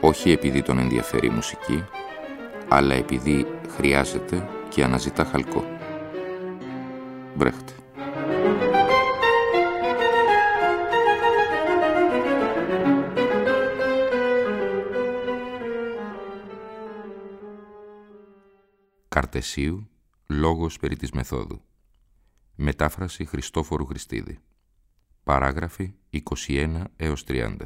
όχι επειδή τον ενδιαφέρει η μουσική, αλλά επειδή χρειάζεται και αναζητά χαλκό. Μπρέχτε. Καρτεσίου, λόγος περί της μεθόδου. Μετάφραση Χριστόφορου Χριστίδη. Παράγραφη 21 έως 30.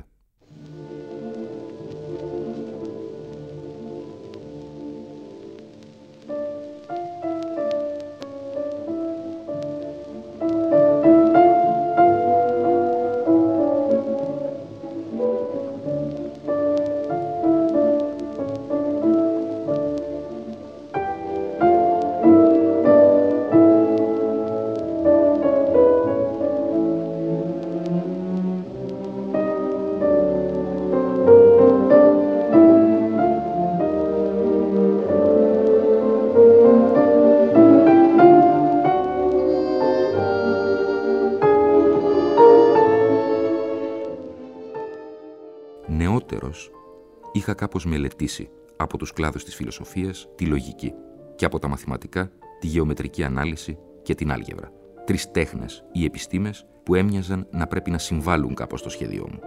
Είχα κάπως μελετήσει από τους κλάδους της φιλοσοφίας τη λογική και από τα μαθηματικά τη γεωμετρική ανάλυση και την άλγευρα. Τρεις τέχνες ή επιστήμες που έμοιαζαν να πρέπει να συμβάλλουν κάπως στο σχέδιό μου.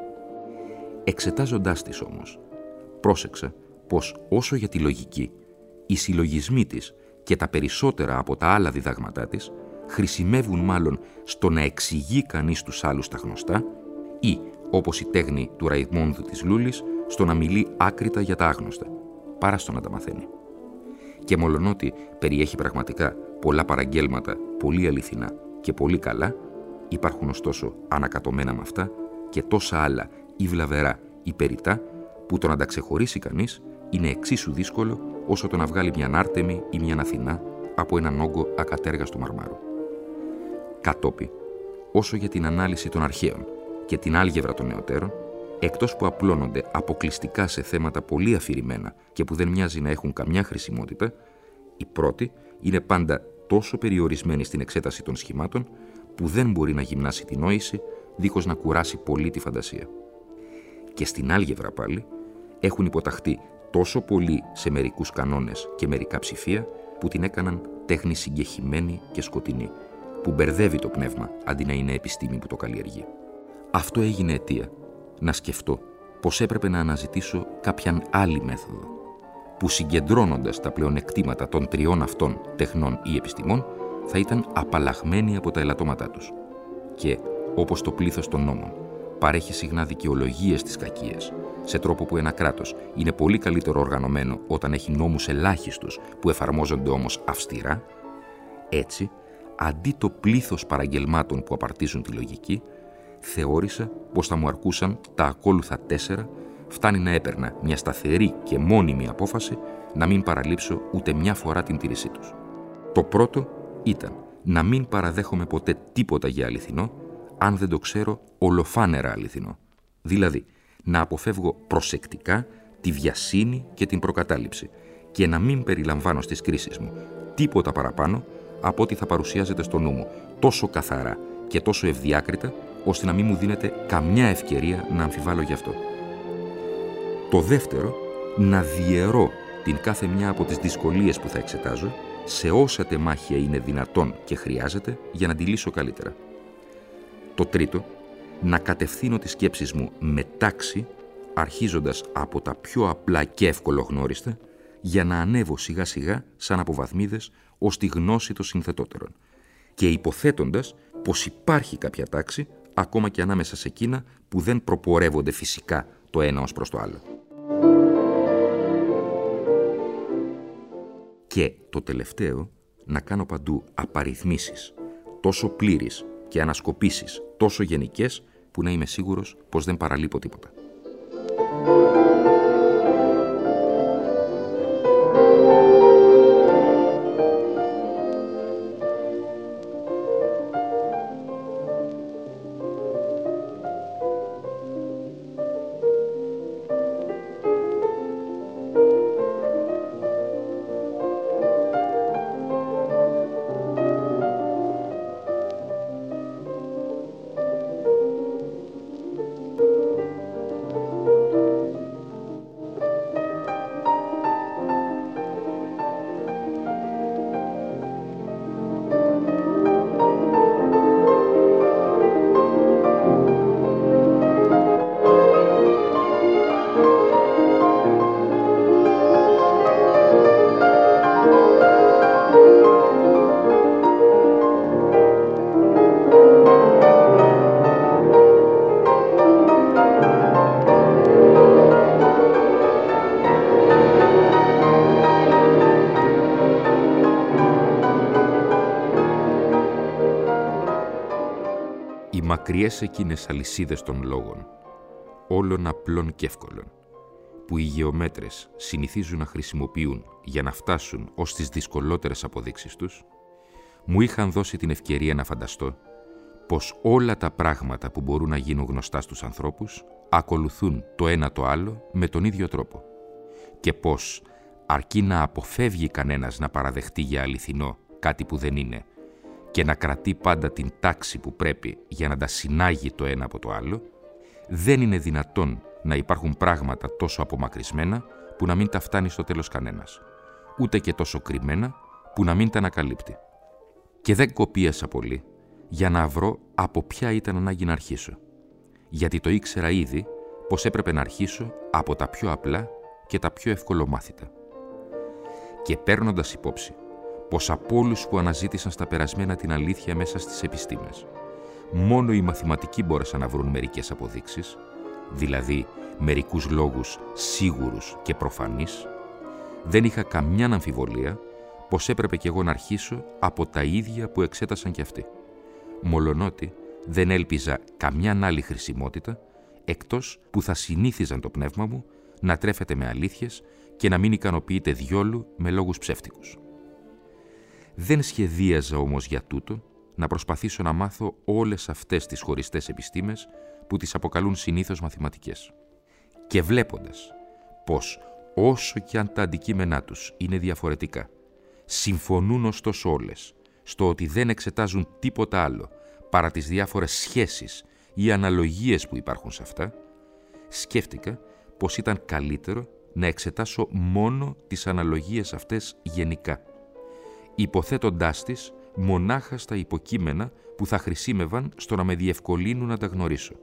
Εξετάζοντάς τις όμως, πρόσεξα πως όσο για τη λογική, οι συλλογισμοί της και τα περισσότερα από τα άλλα διδάγματά της χρησιμεύουν μάλλον στο να εξηγεί κανείς τους άλλους τα γνωστά ή, όπως η τέχνη του Ραϊμόνδου της Λούλης, στο να μιλεί άκρητα για τα άγνωστα, παρά στο να τα μαθαίνει. Και μολονότι περιέχει πραγματικά πολλά παραγγέλματα, πολύ αληθινά και πολύ καλά, υπάρχουν ωστόσο ανακατωμένα με αυτά και τόσα άλλα ή βλαβερά ή περιτά, που το να τα ξεχωρίσει κανείς είναι εξίσου δύσκολο όσο το να βγάλει μια Άρτεμη ή μια Αθηνά από έναν όγκο ακατέργαστο μαρμάρου. Κατόπι, όσο για την ανάλυση των αρχαίων και την άλγευρα των νεωτέρων, εκτός που απλώνονται αποκλειστικά σε θέματα πολύ αφηρημένα και που δεν μοιάζει να έχουν καμιά χρησιμότητα, η πρώτη είναι πάντα τόσο περιορισμένη στην εξέταση των σχημάτων που δεν μπορεί να γυμνάσει την νόηση δίχως να κουράσει πολύ τη φαντασία. Και στην άλγευρα πάλι έχουν υποταχθεί τόσο πολύ σε μερικούς κανόνες και μερικά ψηφία που την έκαναν τέχνη συγκεχημένη και σκοτεινή, που μπερδεύει το πνεύμα αντί να είναι επιστήμη που το καλλιεργεί. Αυτό έγινε αιτία να σκεφτώ πως έπρεπε να αναζητήσω κάποιαν άλλη μέθοδο, που συγκεντρώνοντας τα πλεονεκτήματα των τριών αυτών τεχνών ή επιστημών, θα ήταν απαλλαγμένη από τα ελαττώματά τους. Και, όπως το πλήθος των νόμων, παρέχει συχνά δικαιολογίες στις κακίες, σε τρόπο που ένα κράτος είναι πολύ καλύτερο οργανωμένο όταν έχει νόμους ελάχιστους που εφαρμόζονται όμως αυστηρά, έτσι, αντί το πλήθος παραγγελμάτων που απαρτίζουν τη λογική, θεώρησα πως θα μου αρκούσαν τα ακόλουθα τέσσερα, φτάνει να έπαιρνα μια σταθερή και μόνιμη απόφαση να μην παραλείψω ούτε μια φορά την τήρησή τους. Το πρώτο ήταν να μην παραδέχομαι ποτέ τίποτα για αληθινό, αν δεν το ξέρω ολοφάνερα αληθινό. Δηλαδή, να αποφεύγω προσεκτικά τη βιασύνη και την προκατάληψη και να μην περιλαμβάνω στις κρίσεις μου τίποτα παραπάνω από ό,τι θα παρουσιάζεται στο νου μου τόσο καθαρά και τόσο ευδιάκριτα ώστε να μην μου δίνεται καμιά ευκαιρία να αμφιβάλλω γι' αυτό. Το δεύτερο, να διαιρώ την κάθε μια από τις δυσκολίες που θα εξετάζω σε όσα τεμάχια είναι δυνατόν και χρειάζεται για να τη λύσω καλύτερα. Το τρίτο, να κατευθύνω τις σκέψεις μου με τάξη, αρχίζοντας από τα πιο απλά και ευκολογνώριστα, για να ανέβω σιγά σιγά σαν αποβαθμίδες ως τη γνώση των συνθετότερων και υποθέτοντας πως υπάρχει κάποια τάξη ακόμα και ανάμεσα σε εκείνα που δεν προπορεύονται φυσικά το ένα ως προς το άλλο. Και το τελευταίο, να κάνω παντού απαριθμίσεις, τόσο πλήρεις και ανασκοπήσεις τόσο γενικές, που να είμαι σίγουρος πως δεν παραλείπω τίποτα. Μακριές εκείνες αλυσίδες των λόγων, όλων απλών και εύκολων, που οι γεωμέτρες συνηθίζουν να χρησιμοποιούν για να φτάσουν ως τις δυσκολότερες αποδείξεις τους, μου είχαν δώσει την ευκαιρία να φανταστώ πως όλα τα πράγματα που μπορούν να γίνουν γνωστά στους ανθρώπους ακολουθούν το ένα το άλλο με τον ίδιο τρόπο και πως αρκεί να αποφεύγει κανένας να παραδεχτεί για αληθινό κάτι που δεν είναι και να κρατεί πάντα την τάξη που πρέπει για να τα συνάγει το ένα από το άλλο, δεν είναι δυνατόν να υπάρχουν πράγματα τόσο απομακρυσμένα που να μην τα φτάνει στο τέλος κανένας, ούτε και τόσο κρυμμένα που να μην τα ανακαλύπτει. Και δεν κοπίασα πολύ για να βρω από ποια ήταν ανάγκη να αρχίσω, γιατί το ήξερα ήδη πως έπρεπε να αρχίσω από τα πιο απλά και τα πιο ευκολομάθητα. Και παίρνοντας υπόψη πως από όλους που αναζήτησαν στα περασμένα την αλήθεια μέσα στις επιστήμες, μόνο οι μαθηματικοί μπόρεσαν να βρουν μερικές αποδείξεις, δηλαδή μερικούς λόγους σίγουρους και προφανείς, δεν είχα καμιά αμφιβολία πως έπρεπε κι εγώ να αρχίσω από τα ίδια που εξέτασαν κι αυτοί. Μολονότι δεν έλπιζα καμιά άλλη χρησιμότητα, εκτός που θα συνήθιζαν το πνεύμα μου να τρέφεται με αλήθειες και να μην ικανοποιείται διόλου με λόγους ψεύτικους. Δεν σχεδίαζα όμως για τούτο να προσπαθήσω να μάθω όλες αυτές τις χωριστές επιστήμες που τις αποκαλούν συνήθως μαθηματικές. Και βλέποντας πως όσο και αν τα αντικείμενά τους είναι διαφορετικά, συμφωνούν ωστόσο όλες στο ότι δεν εξετάζουν τίποτα άλλο παρά τις διάφορες σχέσεις ή αναλογίες που υπάρχουν σε αυτά, σκέφτηκα πως ήταν καλύτερο να εξετάσω μόνο τις αναλογίες αυτές γενικά, υποθέτοντάς τις μονάχα στα υποκείμενα που θα χρησιμεύαν στο να με διευκολύνουν να τα γνωρίσω.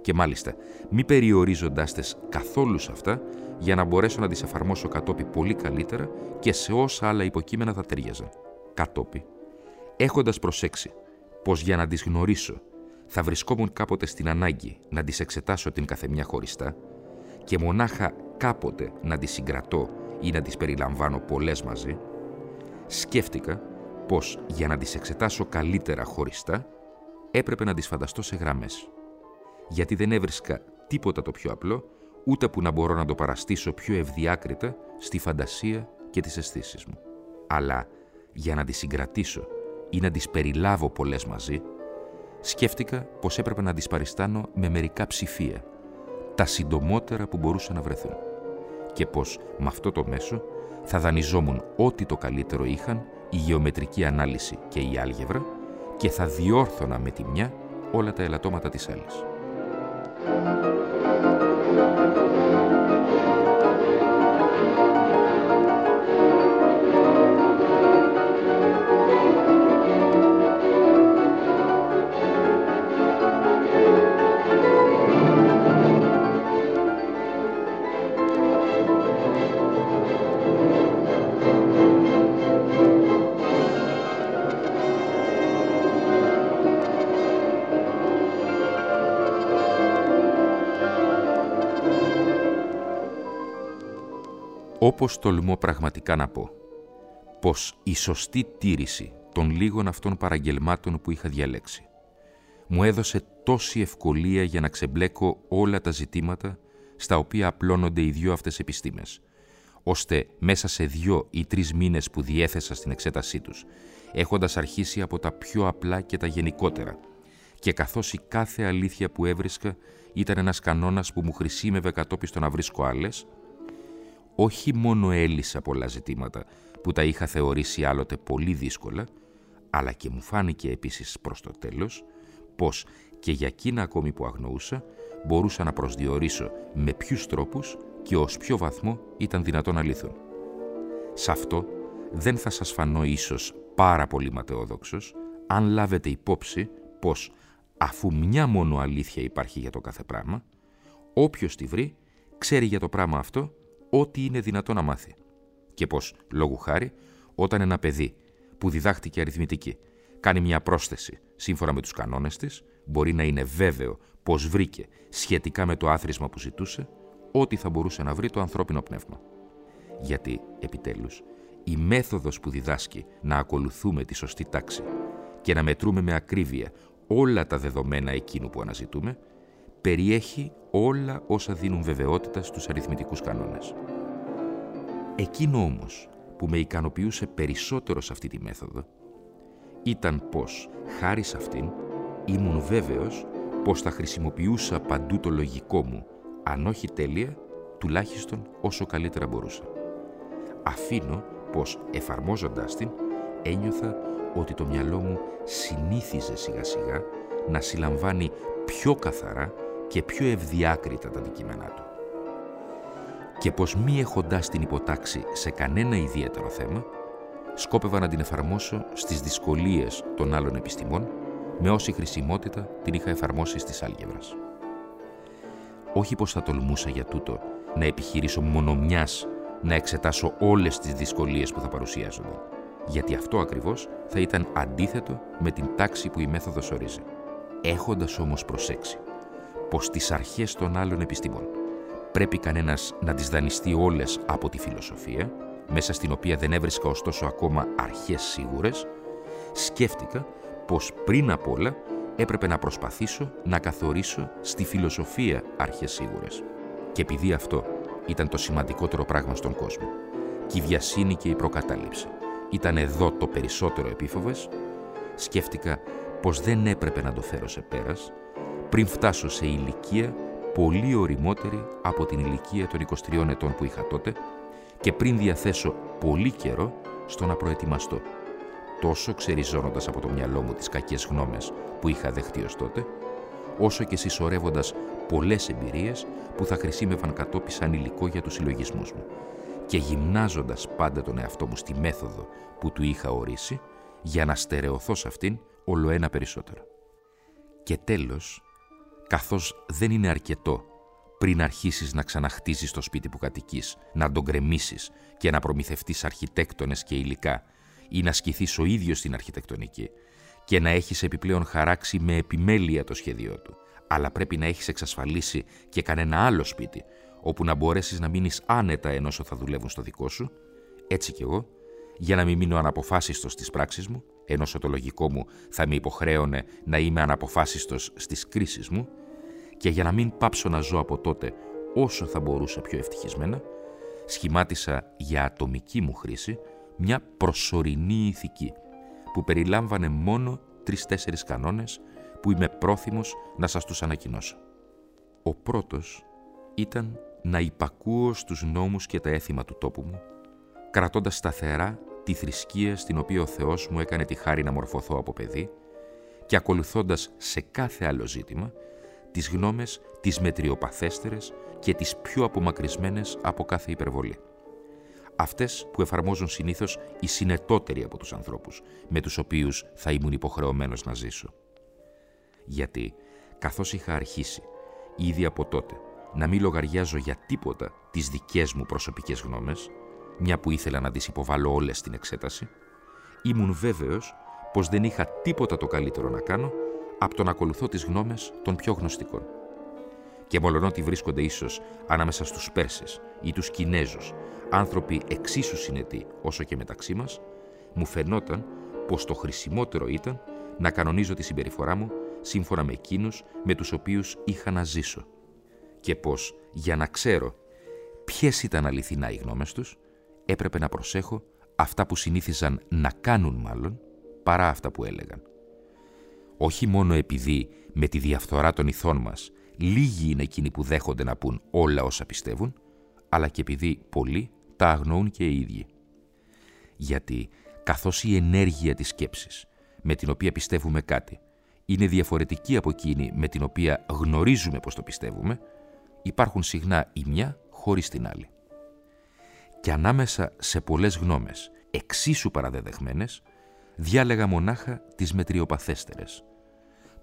Και μάλιστα, μη περιορίζοντάς τες καθόλους σε αυτά, για να μπορέσω να τις εφαρμόσω κατόπι πολύ καλύτερα και σε όσα άλλα υποκείμενα θα ταιριάζαν. Κατόπι, έχοντας προσέξει πως για να τις γνωρίσω θα βρισκόμουν κάποτε στην ανάγκη να τις εξετάσω την καθεμιά χωριστά και μονάχα κάποτε να τις συγκρατώ ή να τις περιλαμβάνω πολλές μαζί, σκέφτηκα πως για να τις εξετάσω καλύτερα χωριστά έπρεπε να τις φανταστώ σε γραμμές. Γιατί δεν έβρισκα τίποτα το πιο απλό, ούτε που να μπορώ να το παραστήσω πιο ευδιάκριτα στη φαντασία και τις αισθήσεις μου. Αλλά για να τις συγκρατήσω ή να τις περιλάβω πολλές μαζί, σκέφτηκα πως έπρεπε να τις παριστάνω με μερικά ψηφία, τα συντομότερα που μπορούσαν να βρεθούν και πως με αυτό το μέσο θα δανειζόμουν ό,τι το καλύτερο είχαν η γεωμετρική ανάλυση και η άλγευρα και θα διόρθωνα με τη μια όλα τα ελαττώματα της άλλης. Όπως τολμώ πραγματικά να πω, πως η σωστή τήρηση των λίγων αυτών παραγγελμάτων που είχα διαλέξει μου έδωσε τόση ευκολία για να ξεμπλέκω όλα τα ζητήματα στα οποία απλώνονται οι δυο αυτές επιστήμες, ώστε μέσα σε δυο ή τρεις μήνες που διέθεσα στην εξέτασή τους, έχοντας αρχίσει από τα πιο απλά και τα γενικότερα, και καθώς η κάθε αλήθεια που έβρισκα ήταν ένας κανόνας που μου χρησίμευε κατόπιστο να βρίσκω άλλες, όχι μόνο έλυσα πολλά ζητήματα που τα είχα θεωρήσει άλλοτε πολύ δύσκολα, αλλά και μου φάνηκε επίσης προς το τέλος πως και για εκείνα ακόμη που αγνοούσα μπορούσα να προσδιορίσω με ποιους τρόπους και ως ποιο βαθμό ήταν δυνατόν να λυθούν. Σε αυτό δεν θα σας φανώ ίσως πάρα πολύ ματαιόδοξος αν λάβετε υπόψη πως αφού μια μόνο αλήθεια υπάρχει για το κάθε πράγμα, όποιος τη βρει ξέρει για το πράγμα αυτό ό,τι είναι δυνατό να μάθει. Και πως, λόγου χάρη, όταν ένα παιδί που διδάχτηκε αριθμητική κάνει μια πρόσθεση σύμφωνα με τους κανόνες της, μπορεί να είναι βέβαιο πως βρήκε σχετικά με το άθροισμα που ζητούσε, ό,τι θα μπορούσε να βρει το ανθρώπινο πνεύμα. Γιατί, επιτέλους, η μέθοδος που διδάσκει να ακολουθούμε τη σωστή τάξη και να μετρούμε με ακρίβεια όλα τα δεδομένα εκείνου που αναζητούμε, περιέχει όλα όσα δίνουν βεβαιότητα στους αριθμητικούς κανόνες. Εκείνο όμως που με ικανοποιούσε περισσότερο σε αυτή τη μέθοδο ήταν πως, χάρη σε αυτήν, ήμουν βέβαιος πως θα χρησιμοποιούσα παντού το λογικό μου, αν όχι τέλεια, τουλάχιστον όσο καλύτερα μπορούσα. Αφήνω πως, εφαρμόζοντάς την, ένιωθα ότι το μυαλό μου συνήθιζε σιγά σιγά να συλλαμβάνει πιο καθαρά και πιο ευδιάκριτα τα αντικείμενά του. Και πως μη έχοντάς την υποτάξη σε κανένα ιδιαίτερο θέμα, σκόπευα να την εφαρμόσω στις δυσκολίες των άλλων επιστημών με όση χρησιμότητα την είχα εφαρμόσει στις άλγευρας. Όχι πως θα τολμούσα για τούτο να επιχειρήσω μόνο μιας να εξετάσω όλες τις δυσκολίες που θα παρουσιάζονται, γιατί αυτό ακριβώς θα ήταν αντίθετο με την τάξη που η μέθοδος ορίζει. Έχοντας όμως προσέξει πως τις αρχές των άλλων επιστήμων πρέπει κανένας να τις δανειστεί όλες από τη φιλοσοφία, μέσα στην οποία δεν έβρισκα ωστόσο ακόμα αρχές σίγουρες, σκέφτηκα πως πριν απ' όλα έπρεπε να προσπαθήσω να καθορίσω στη φιλοσοφία αρχές σίγουρες. Και επειδή αυτό ήταν το σημαντικότερο πράγμα στον κόσμο, και η βιασύνη και η προκατάληψη ήταν εδώ το περισσότερο επίφοβες, σκέφτηκα πως δεν έπρεπε να το φέρω σε πέρας πριν φτάσω σε ηλικία πολύ οριμότερη από την ηλικία των 23 ετών που είχα τότε και πριν διαθέσω πολύ καιρό στο να προετοιμαστώ, τόσο ξεριζώνοντας από το μυαλό μου τις κακές γνώμες που είχα δεχτεί ως τότε, όσο και συσσωρεύοντας πολλές εμπειρίες που θα χρησιμεύαν κατόπι σαν υλικό για τους συλλογισμούς μου και γυμνάζοντας πάντα τον εαυτό μου στη μέθοδο που του είχα ορίσει για να στερεωθώ σε αυτήν όλο ένα περισσότερο. Και τέλος, καθώς δεν είναι αρκετό πριν αρχίσεις να ξαναχτίζεις το σπίτι που κατοικείς, να τον γκρεμίσεις και να προμηθευτείς αρχιτέκτονες και υλικά ή να σκηθείς ο ίδιος στην αρχιτεκτονική και να έχεις επιπλέον χαράξει με επιμέλεια το σχέδιό του, αλλά πρέπει να έχεις εξασφαλίσει και κανένα άλλο σπίτι, όπου να μπορέσεις να μείνεις άνετα ενώ θα δουλεύουν στο δικό σου, έτσι κι εγώ, για να μην μείνω αναποφάσιστος στις πράξεις μου, ενώ το λογικό μου θα με υποχρέωνε να είμαι αναποφάσιστος στις κρίσεις μου, και για να μην πάψω να ζω από τότε όσο θα μπορούσα πιο ευτυχισμένα, σχημάτισα για ατομική μου χρήση μια προσωρινή ηθική που περιλάμβανε μόνο τρεις-τέσσερις κανόνες που είμαι πρόθυμος να σας τους ανακοινώσω. Ο πρώτος ήταν να υπακούω στους νόμους και τα έθιμα του τόπου μου, κρατώντας σταθερά τη θρησκεία στην οποία ο Θεός μου έκανε τη χάρη να μορφωθώ από παιδί και ακολουθώντας σε κάθε άλλο ζήτημα τις γνώμες τις μετριοπαθέστερες και τις πιο απομακρυσμένες από κάθε υπερβολή. Αυτές που εφαρμόζουν συνήθως οι συνετότεροι από τους ανθρώπους, με τους οποίους θα ήμουν υποχρεωμένος να ζήσω. Γιατί, καθώς είχα αρχίσει, ήδη από τότε, να μην λογαριάζω για τίποτα τις δικές μου προσωπικές γνώμες, μια που ήθελα να τις υποβάλω όλες στην εξέταση, ήμουν βέβαιος πως δεν είχα τίποτα το καλύτερο να κάνω από το να ακολουθώ τις γνώμες των πιο γνωστικών. Και μολονότι βρίσκονται ίσως ανάμεσα στους Πέρσες ή τους Κινέζους, άνθρωποι εξίσου συνετοί όσο και μεταξύ μας, μου φαινόταν πως το χρησιμότερο ήταν να κανονίζω τη συμπεριφορά μου σύμφωνα με εκείνους με τους οποίους είχα να ζήσω και πως για να ξέρω ποιες ήταν αληθινά οι γνώμες τους, έπρεπε να προσέχω αυτά που συνήθιζαν να κάνουν μάλλον παρά αυτά που έλεγαν όχι μόνο επειδή με τη διαφθορά των ηθών μας λίγοι είναι εκείνοι που δέχονται να πούν όλα όσα πιστεύουν, αλλά και επειδή πολλοί τα αγνοούν και οι ίδιοι. Γιατί καθώς η ενέργεια της σκέψης με την οποία πιστεύουμε κάτι είναι διαφορετική από εκείνη με την οποία γνωρίζουμε πως το πιστεύουμε, υπάρχουν συχνά η μια χωρίς την άλλη. Και ανάμεσα σε πολλές γνώμες εξίσου παραδεδεχμένες, διάλεγα μονάχα τις μετριοπαθέστερες,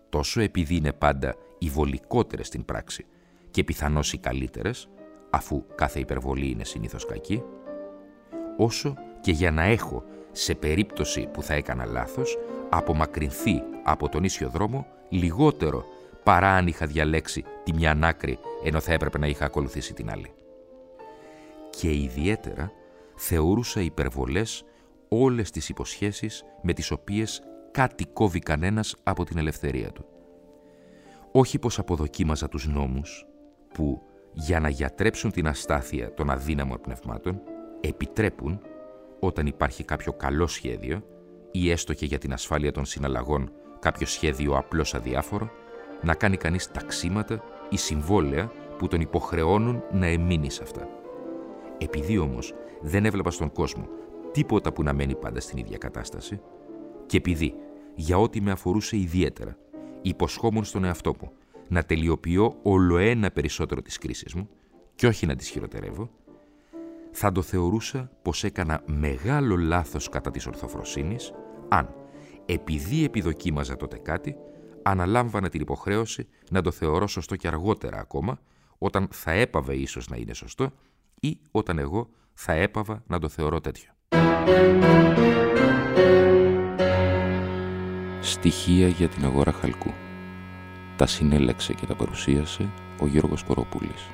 τόσο επειδή είναι πάντα οι βολικότερες στην πράξη και πιθανώς οι καλύτερες, αφού κάθε υπερβολή είναι συνήθως κακή, όσο και για να έχω, σε περίπτωση που θα έκανα λάθος, απομακρυνθεί από τον ίσιο δρόμο λιγότερο παρά αν είχα διαλέξει τη μια άκρη ενώ θα έπρεπε να είχα ακολουθήσει την άλλη. Και ιδιαίτερα θεωρούσα υπερβολές όλες τις υποσχέσεις με τις οποίες κάτι κόβει κανένας από την ελευθερία του. Όχι πως αποδοκίμαζα τους νόμους που για να γιατρέψουν την αστάθεια των αδύναμων πνευμάτων επιτρέπουν όταν υπάρχει κάποιο καλό σχέδιο ή έστω και για την ασφάλεια των συναλλαγών κάποιο σχέδιο απλώς αδιάφορο να κάνει κανείς ταξίματα ή συμβόλαια που τον υποχρεώνουν να εμείνει σε αυτά. Επειδή όμως δεν έβλεπα στον κόσμο τίποτα που να μένει πάντα στην ίδια κατάσταση και επειδή για ό,τι με αφορούσε ιδιαίτερα υποσχόμουν στον εαυτό μου να τελειοποιώ όλο ένα περισσότερο τις κρίσεις μου και όχι να τις χειροτερεύω, θα το θεωρούσα πως έκανα μεγάλο λάθος κατά της ορθοφροσύνης αν, επειδή επιδοκίμαζα τότε κάτι, αναλάμβανα την υποχρέωση να το θεωρώ σωστό και αργότερα ακόμα, όταν θα έπαβε ίσως να είναι σωστό ή όταν εγώ θα έπαβα να το θεωρώ τέτοιο. Στοιχεία για την αγορά χαλκού. Τα συνέλεξε και τα παρουσίασε ο Γιώργος Κοροπούλης.